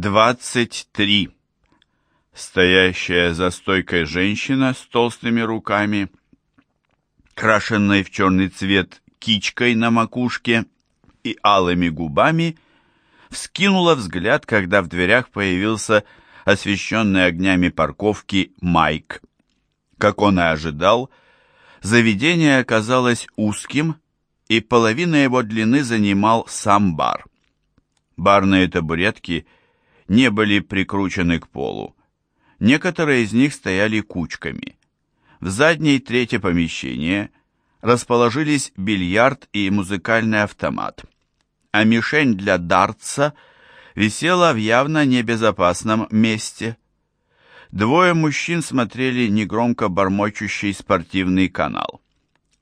23. Стоящая за стойкой женщина с толстыми руками, крашенной в черный цвет кичкой на макушке и алыми губами, вскинула взгляд, когда в дверях появился освещенный огнями парковки Майк. Как он и ожидал, заведение оказалось узким, и половина его длины занимал сам бар. Барные табуретки – не были прикручены к полу. Некоторые из них стояли кучками. В задней трети помещения расположились бильярд и музыкальный автомат, а мишень для дартса висела в явно небезопасном месте. Двое мужчин смотрели негромко бормочущий спортивный канал.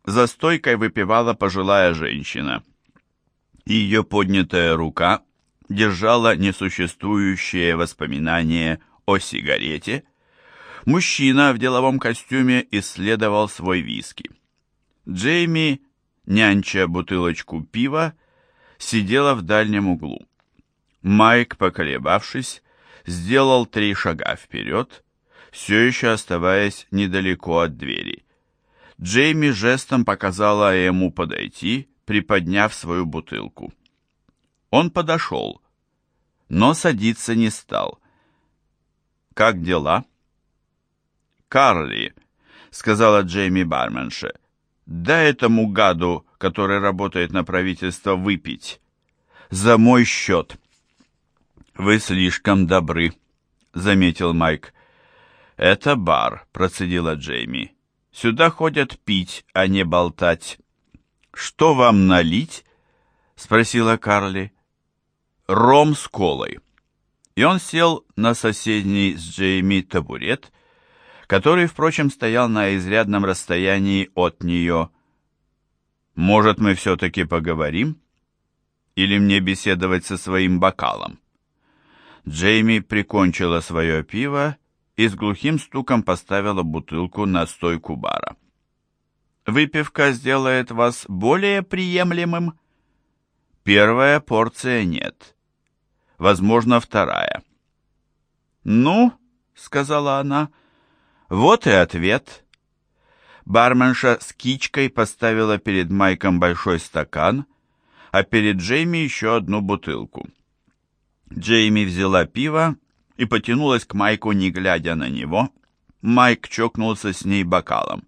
За стойкой выпивала пожилая женщина. Ее поднятая рука держала несуществующее воспоминание о сигарете, мужчина в деловом костюме исследовал свой виски. Джейми, нянча бутылочку пива, сидела в дальнем углу. Майк, поколебавшись, сделал три шага вперед, все еще оставаясь недалеко от двери. Джейми жестом показала ему подойти, приподняв свою бутылку. Он подошел, но садиться не стал. «Как дела?» «Карли», — сказала Джейми барменше, — «дай этому гаду, который работает на правительство, выпить. За мой счет». «Вы слишком добры», — заметил Майк. «Это бар», — процедила Джейми. «Сюда ходят пить, а не болтать». «Что вам налить?» — спросила Карли ром с колой. И он сел на соседний с Джейми табурет, который, впрочем, стоял на изрядном расстоянии от нее. «Может, мы все-таки поговорим? Или мне беседовать со своим бокалом?» Джейми прикончила свое пиво и с глухим стуком поставила бутылку на стойку бара. «Выпивка сделает вас более приемлемым?» «Первая порция нет возможно, вторая. «Ну», — сказала она, — «вот и ответ». Барменша с кичкой поставила перед Майком большой стакан, а перед Джейми еще одну бутылку. Джейми взяла пиво и потянулась к Майку, не глядя на него. Майк чокнулся с ней бокалом.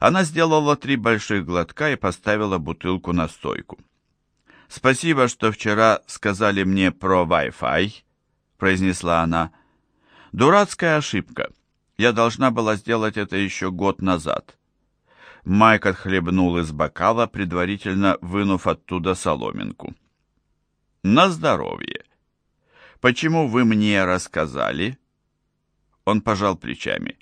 Она сделала три больших глотка и поставила бутылку на стойку. «Спасибо, что вчера сказали мне про Wi-Fi», — произнесла она. «Дурацкая ошибка. Я должна была сделать это еще год назад». Майк отхлебнул из бокала, предварительно вынув оттуда соломинку. «На здоровье. Почему вы мне рассказали?» Он пожал плечами.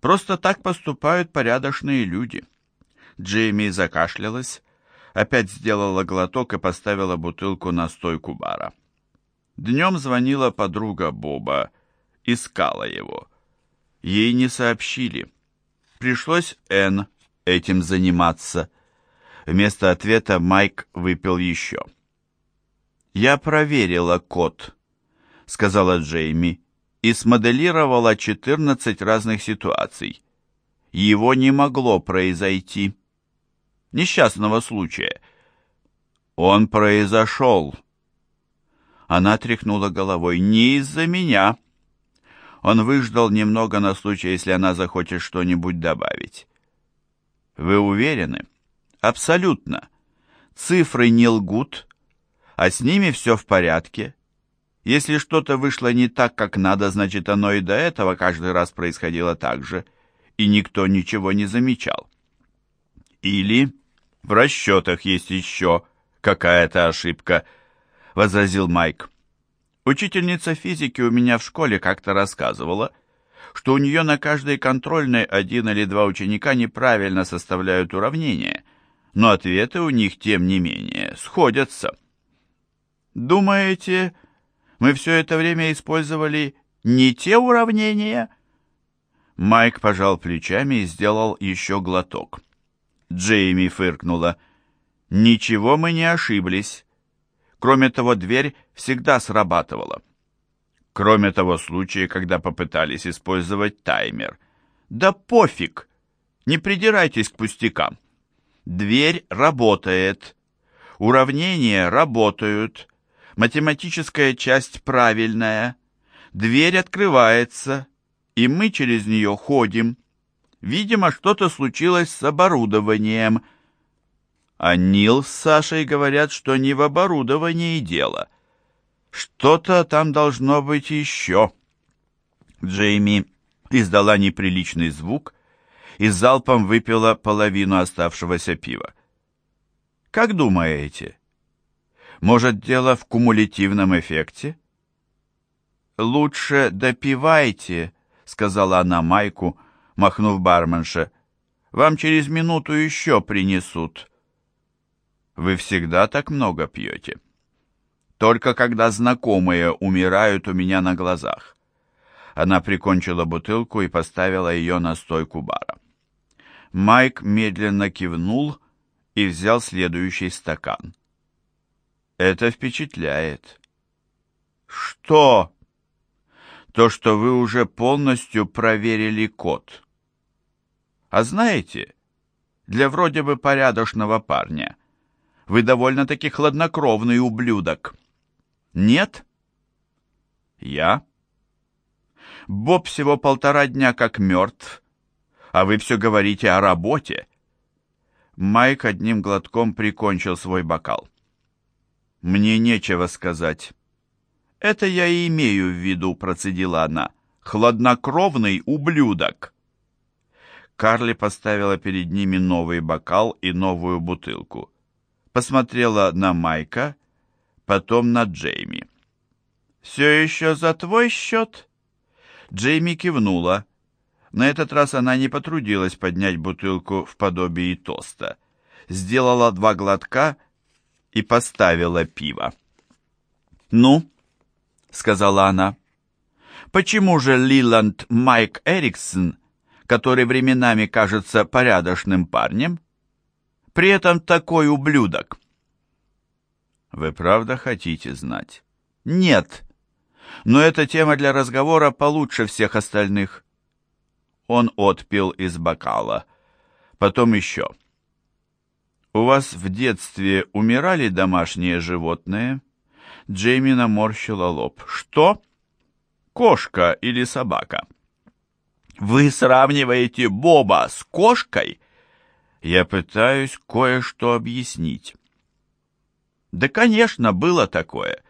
«Просто так поступают порядочные люди». Джейми закашлялась, опять сделала глоток и поставила бутылку на стойку бара. Днем звонила подруга Боба, искала его. Ей не сообщили. Пришлось Энн этим заниматься. Вместо ответа Майк выпил еще. «Я проверила код», — сказала Джейми, и смоделировала 14 разных ситуаций. Его не могло произойти несчастного случая. Он произошел. Она тряхнула головой. Не из-за меня. Он выждал немного на случай, если она захочет что-нибудь добавить. Вы уверены? Абсолютно. Цифры не лгут, а с ними все в порядке. Если что-то вышло не так, как надо, значит, оно и до этого каждый раз происходило так же, и никто ничего не замечал. Или в расчетах есть еще какая-то ошибка», — возразил Майк. «Учительница физики у меня в школе как-то рассказывала, что у нее на каждой контрольной один или два ученика неправильно составляют уравнения, но ответы у них, тем не менее, сходятся». «Думаете, мы все это время использовали не те уравнения?» Майк пожал плечами и сделал еще глоток. Джейми фыркнула. «Ничего мы не ошиблись. Кроме того, дверь всегда срабатывала. Кроме того случая, когда попытались использовать таймер. Да пофиг! Не придирайтесь к пустякам. Дверь работает. Уравнения работают. Математическая часть правильная. Дверь открывается, и мы через нее ходим. Видимо, что-то случилось с оборудованием. А Нил с Сашей говорят, что не в оборудовании дело. Что-то там должно быть еще. Джейми издала неприличный звук и залпом выпила половину оставшегося пива. Как думаете, может, дело в кумулятивном эффекте? «Лучше допивайте», — сказала она Майку, махнув барменше. «Вам через минуту еще принесут». «Вы всегда так много пьете?» «Только когда знакомые умирают у меня на глазах». Она прикончила бутылку и поставила ее на стойку бара. Майк медленно кивнул и взял следующий стакан. «Это впечатляет». «Что?» то, что вы уже полностью проверили код. А знаете, для вроде бы порядочного парня вы довольно-таки хладнокровный ублюдок. Нет? Я? Боб всего полтора дня как мертв, а вы все говорите о работе. Майк одним глотком прикончил свой бокал. Мне нечего сказать. «Это я и имею в виду», — процедила она. «Хладнокровный ублюдок». Карли поставила перед ними новый бокал и новую бутылку. Посмотрела на Майка, потом на Джейми. «Все еще за твой счет?» Джейми кивнула. На этот раз она не потрудилась поднять бутылку в подобии тоста. Сделала два глотка и поставила пиво. «Ну?» сказала она. Почему же Лиланд Майк Эриксон, который временами кажется порядочным парнем, при этом такой ублюдок? Вы правда хотите знать? Нет. Но эта тема для разговора получше всех остальных. Он отпил из бокала. Потом еще. У вас в детстве умирали домашние животные? Джейми наморщила лоб. «Что? Кошка или собака?» «Вы сравниваете Боба с кошкой?» «Я пытаюсь кое-что объяснить». «Да, конечно, было такое.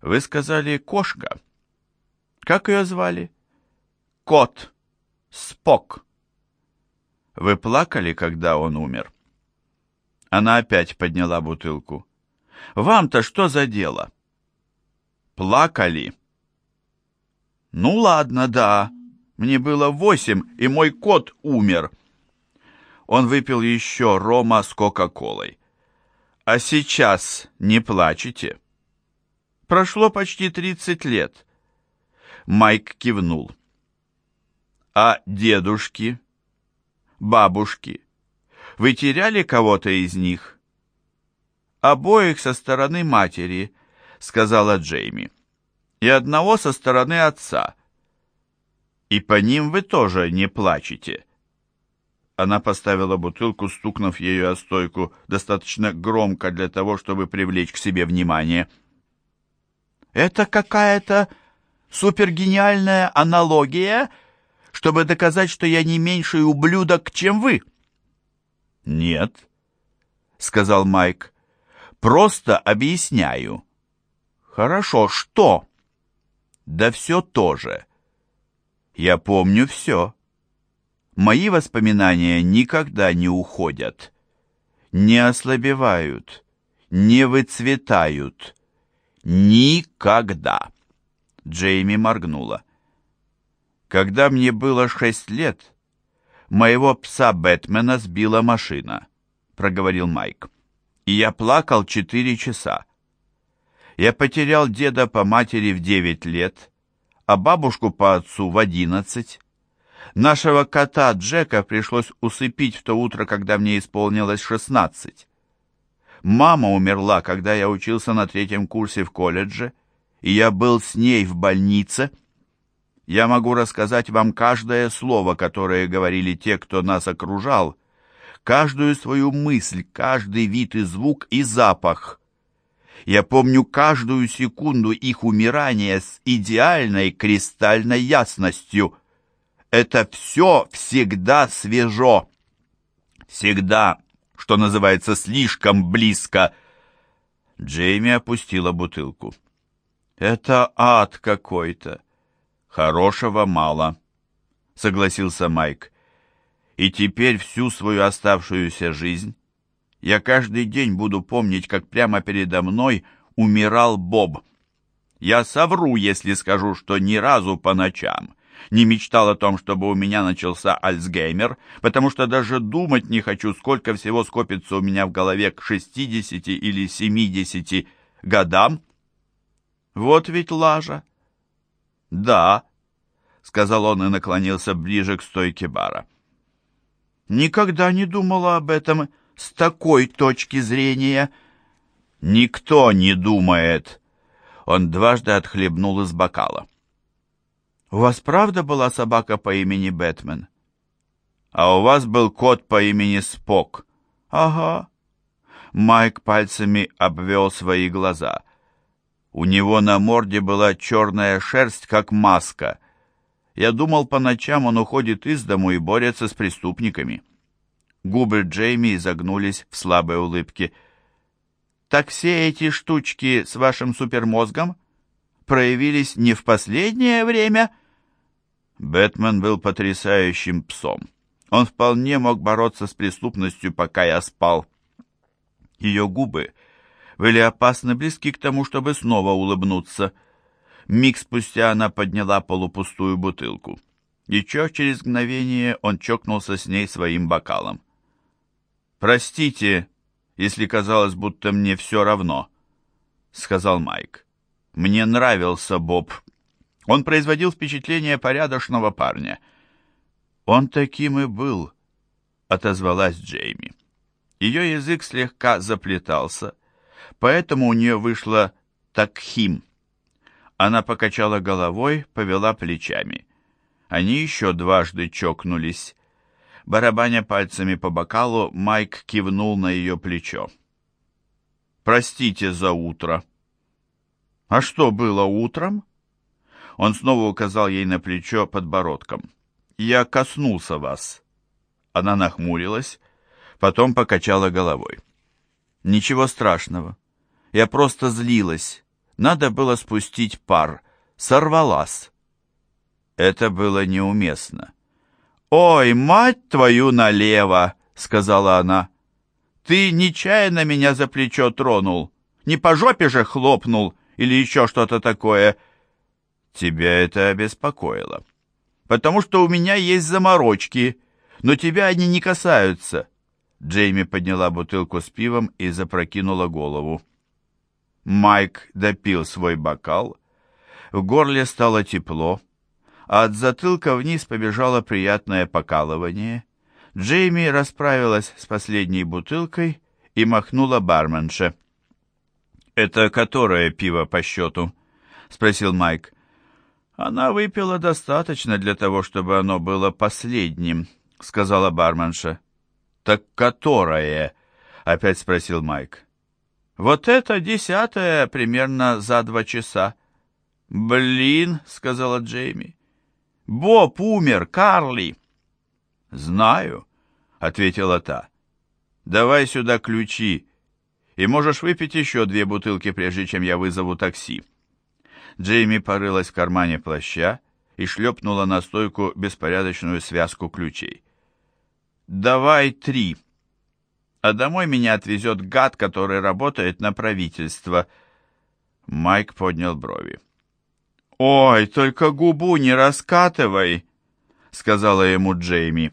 Вы сказали «кошка». Как ее звали?» «Кот. Спок». «Вы плакали, когда он умер?» Она опять подняла бутылку. Вам-то что за дело? Плакали. Ну ладно, да. Мне было восемь, и мой кот умер. Он выпил еще рома с кока-колой. А сейчас не плачете? Прошло почти тридцать лет. Майк кивнул. А дедушки? Бабушки? Вы теряли кого-то из них? обоих со стороны матери», — сказала Джейми, — «и одного со стороны отца. И по ним вы тоже не плачете». Она поставила бутылку, стукнув ею о стойку, достаточно громко для того, чтобы привлечь к себе внимание. «Это какая-то супергениальная аналогия, чтобы доказать, что я не меньший ублюдок, чем вы?» «Нет», — сказал Майк. Просто объясняю. Хорошо, что? Да все то же. Я помню все. Мои воспоминания никогда не уходят, не ослабевают, не выцветают. Никогда. Джейми моргнула. Когда мне было шесть лет, моего пса Бэтмена сбила машина, проговорил Майк и я плакал четыре часа. Я потерял деда по матери в девять лет, а бабушку по отцу в одиннадцать. Нашего кота Джека пришлось усыпить в то утро, когда мне исполнилось шестнадцать. Мама умерла, когда я учился на третьем курсе в колледже, и я был с ней в больнице. Я могу рассказать вам каждое слово, которое говорили те, кто нас окружал, каждую свою мысль, каждый вид и звук и запах. Я помню каждую секунду их умирания с идеальной кристальной ясностью. Это все всегда свежо. Всегда, что называется, слишком близко. Джейми опустила бутылку. «Это ад какой-то. Хорошего мало», — согласился Майк. «И теперь всю свою оставшуюся жизнь я каждый день буду помнить, как прямо передо мной умирал Боб. Я совру, если скажу, что ни разу по ночам не мечтал о том, чтобы у меня начался Альцгеймер, потому что даже думать не хочу, сколько всего скопится у меня в голове к 60 или 70 годам. Вот ведь лажа. Да, сказал он и наклонился ближе к стойке бара. Никогда не думала об этом с такой точки зрения. Никто не думает. Он дважды отхлебнул из бокала. У вас правда была собака по имени Бэтмен? А у вас был кот по имени Спок? Ага. Майк пальцами обвел свои глаза. У него на морде была черная шерсть, как маска. Я думал, по ночам он уходит из дому и борется с преступниками. Губы Джейми изогнулись в слабой улыбке. «Так все эти штучки с вашим супермозгом проявились не в последнее время?» Бэтмен был потрясающим псом. Он вполне мог бороться с преступностью, пока я спал. Ее губы были опасно близки к тому, чтобы снова улыбнуться. Миг спустя она подняла полупустую бутылку. Еще через мгновение он чокнулся с ней своим бокалом. «Простите, если казалось, будто мне все равно», — сказал Майк. «Мне нравился Боб. Он производил впечатление порядочного парня». «Он таким и был», — отозвалась Джейми. Ее язык слегка заплетался, поэтому у нее вышло «такхим». Она покачала головой, повела плечами. Они еще дважды чокнулись. Барабаня пальцами по бокалу, Майк кивнул на ее плечо. «Простите за утро». «А что было утром?» Он снова указал ей на плечо подбородком. «Я коснулся вас». Она нахмурилась, потом покачала головой. «Ничего страшного. Я просто злилась. Надо было спустить пар. Сорвалась». Это было неуместно. «Ой, мать твою налево!» — сказала она. «Ты нечаянно меня за плечо тронул. Не по жопе же хлопнул или еще что-то такое». «Тебя это обеспокоило. Потому что у меня есть заморочки, но тебя они не касаются». Джейми подняла бутылку с пивом и запрокинула голову. Майк допил свой бокал. В горле стало тепло от затылка вниз побежало приятное покалывание. Джейми расправилась с последней бутылкой и махнула барменше. «Это которое пиво по счету?» — спросил Майк. «Она выпила достаточно для того, чтобы оно было последним», — сказала барменша. «Так которое?» — опять спросил Майк. «Вот это десятое примерно за два часа». «Блин», — сказала Джейми, Боб умер, Карли!» «Знаю», — ответила та. «Давай сюда ключи, и можешь выпить еще две бутылки, прежде чем я вызову такси». Джейми порылась в кармане плаща и шлепнула на стойку беспорядочную связку ключей. «Давай три. А домой меня отвезет гад, который работает на правительство». Майк поднял брови. «Ой, только губу не раскатывай», — сказала ему Джейми.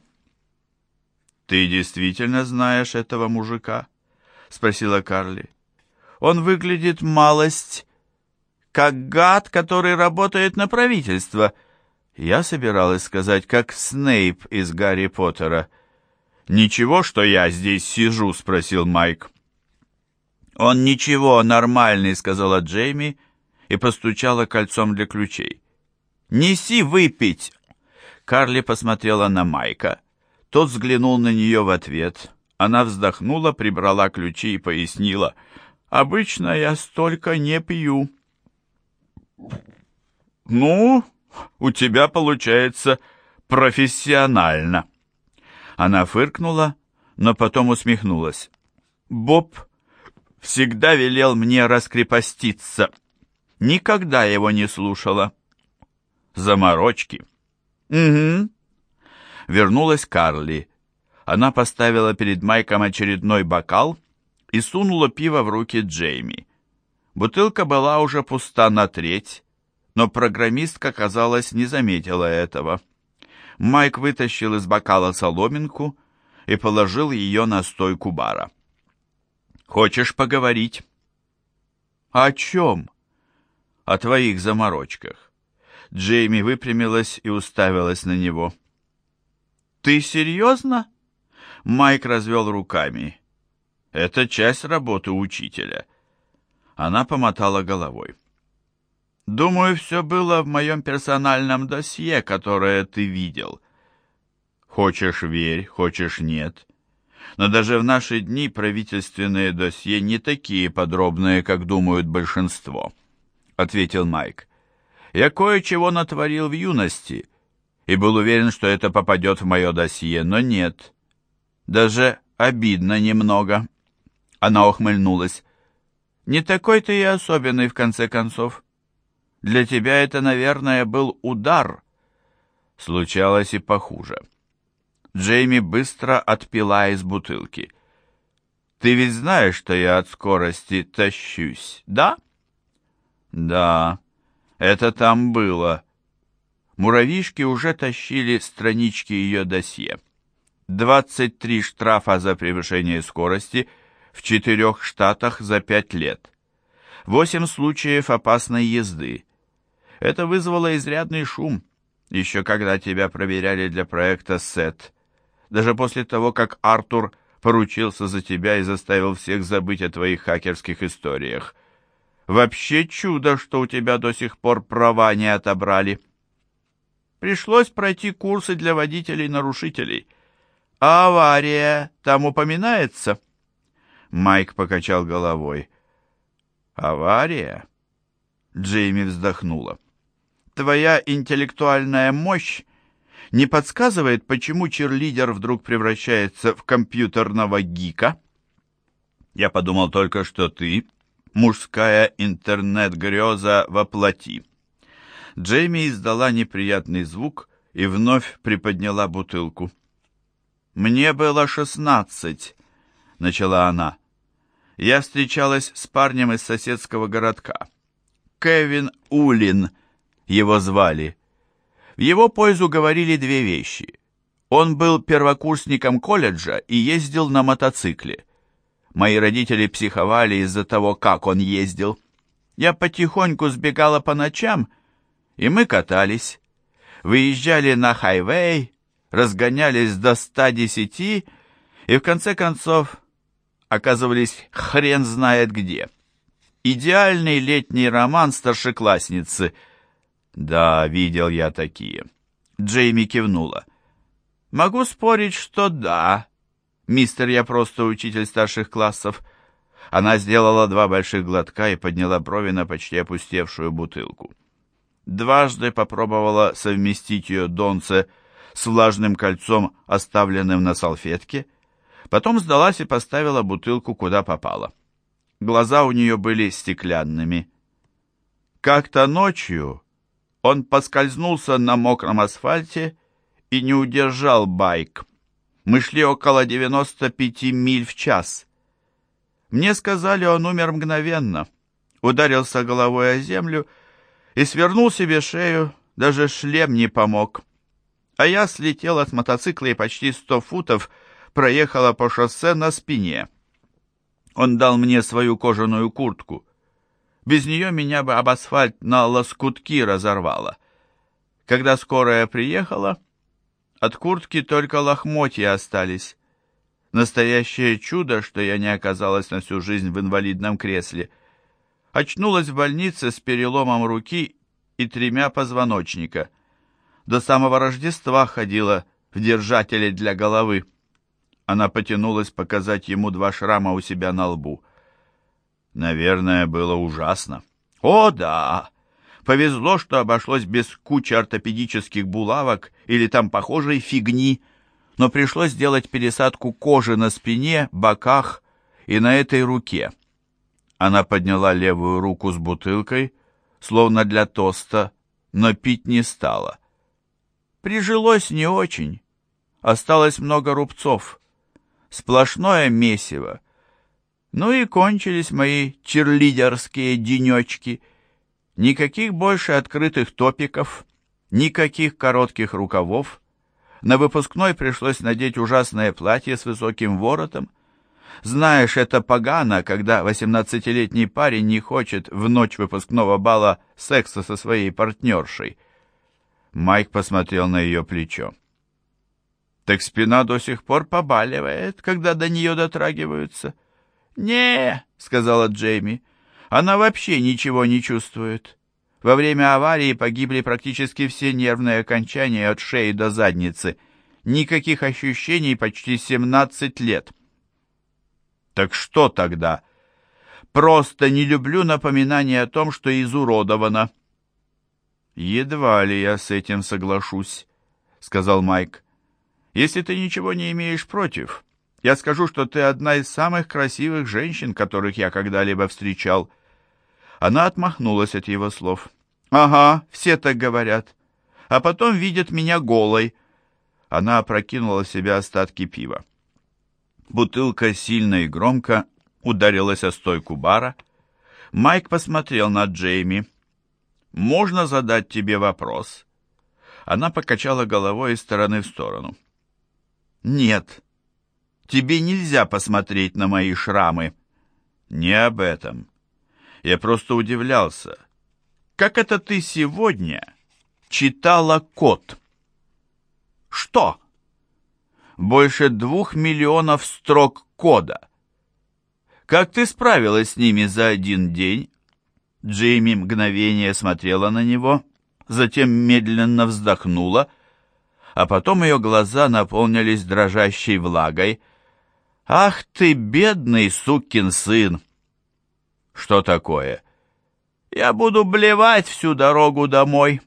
«Ты действительно знаешь этого мужика?» — спросила Карли. «Он выглядит малость, как гад, который работает на правительство». Я собиралась сказать, как Снейп из Гарри Поттера. «Ничего, что я здесь сижу?» — спросил Майк. «Он ничего, нормальный», — сказала Джейми, и постучала кольцом для ключей. «Неси выпить!» Карли посмотрела на Майка. Тот взглянул на нее в ответ. Она вздохнула, прибрала ключи и пояснила. «Обычно я столько не пью». «Ну, у тебя получается профессионально». Она фыркнула, но потом усмехнулась. «Боб всегда велел мне раскрепоститься. Никогда его не слушала». «Заморочки». «Угу». Вернулась Карли. Она поставила перед Майком очередной бокал и сунула пиво в руки Джейми. Бутылка была уже пуста на треть, но программистка, казалось, не заметила этого. Майк вытащил из бокала соломинку и положил ее на стойку бара. «Хочешь поговорить?» «О чем?» «О твоих заморочках». Джейми выпрямилась и уставилась на него. «Ты серьезно?» Майк развел руками. «Это часть работы учителя». Она помотала головой. «Думаю, все было в моем персональном досье, которое ты видел. Хочешь — верь, хочешь — нет. Но даже в наши дни правительственные досье не такие подробные, как думают большинство», — ответил Майк. «Я кое-чего натворил в юности» и был уверен, что это попадет в мое досье, но нет. Даже обидно немного. Она ухмыльнулась. Не такой ты и особенный, в конце концов. Для тебя это, наверное, был удар. Случалось и похуже. Джейми быстро отпила из бутылки. Ты ведь знаешь, что я от скорости тащусь, да? Да, это там было. Муравьишки уже тащили странички ее досье. 23 штрафа за превышение скорости в четырех штатах за пять лет. Восемь случаев опасной езды. Это вызвало изрядный шум, еще когда тебя проверяли для проекта SET. Даже после того, как Артур поручился за тебя и заставил всех забыть о твоих хакерских историях. Вообще чудо, что у тебя до сих пор права не отобрали. Пришлось пройти курсы для водителей-нарушителей. А авария там упоминается?» Майк покачал головой. «Авария?» Джейми вздохнула. «Твоя интеллектуальная мощь не подсказывает, почему черлидер вдруг превращается в компьютерного гика?» «Я подумал только, что ты — мужская интернет-греза воплоти». Джейми издала неприятный звук и вновь приподняла бутылку. «Мне было шестнадцать», — начала она. «Я встречалась с парнем из соседского городка. Кевин Улин его звали. В его пользу говорили две вещи. Он был первокурсником колледжа и ездил на мотоцикле. Мои родители психовали из-за того, как он ездил. Я потихоньку сбегала по ночам и мы катались. Выезжали на хайвей, разгонялись до 110 и в конце концов оказывались хрен знает где. Идеальный летний роман старшеклассницы. Да, видел я такие. Джейми кивнула. Могу спорить, что да. Мистер, я просто учитель старших классов. Она сделала два больших глотка и подняла брови на почти опустевшую бутылку дважды попробовала совместить ее донце с влажным кольцом, оставленным на салфетке, потом сдалась и поставила бутылку куда попало. Глаза у нее были стеклянными. Как-то ночью он поскользнулся на мокром асфальте и не удержал байк. Мы шли около 95 миль в час. Мне сказали, он умер мгновенно. Ударился головой о землю и свернул себе шею, даже шлем не помог. А я слетела с мотоцикла и почти сто футов проехала по шоссе на спине. Он дал мне свою кожаную куртку. Без нее меня бы об асфальт на лоскутки разорвало. Когда скорая приехала, от куртки только лохмотья остались. Настоящее чудо, что я не оказалась на всю жизнь в инвалидном кресле — Очнулась в больнице с переломом руки и тремя позвоночника. До самого Рождества ходила в держателе для головы. Она потянулась показать ему два шрама у себя на лбу. Наверное, было ужасно. О, да! Повезло, что обошлось без кучи ортопедических булавок или там похожей фигни, но пришлось сделать пересадку кожи на спине, боках и на этой руке. Она подняла левую руку с бутылкой, словно для тоста, но пить не стала. Прижилось не очень. Осталось много рубцов. Сплошное месиво. Ну и кончились мои черлидерские денечки. Никаких больше открытых топиков, никаких коротких рукавов. На выпускной пришлось надеть ужасное платье с высоким воротом. Знаешь, это погано, когда восемнадцатилетний парень не хочет в ночь выпускного бала секса со своей партнершей. Майк посмотрел на ее плечо. «Так спина до сих пор побаливает, когда до нее дотрагиваются». «Не», — сказала Джейми, — «она вообще ничего не чувствует. Во время аварии погибли практически все нервные окончания от шеи до задницы. Никаких ощущений почти 17 лет». «Так что тогда?» «Просто не люблю напоминания о том, что изуродовано». «Едва ли я с этим соглашусь», — сказал Майк. «Если ты ничего не имеешь против, я скажу, что ты одна из самых красивых женщин, которых я когда-либо встречал». Она отмахнулась от его слов. «Ага, все так говорят. А потом видят меня голой». Она опрокинула в себя остатки пива. Бутылка сильно и громко ударилась о стойку бара. Майк посмотрел на Джейми можно задать тебе вопрос?» Она покачала головой из стороны в сторону. «Нет, тебе нельзя посмотреть на мои шрамы». «Не об этом. Я просто удивлялся. Как это ты сегодня читала код?» «Что?» «Больше двух миллионов строк кода. Как ты справилась с ними за один день?» Джейми мгновение смотрела на него, затем медленно вздохнула, а потом ее глаза наполнились дрожащей влагой. «Ах ты, бедный сукин сын!» «Что такое?» «Я буду блевать всю дорогу домой»,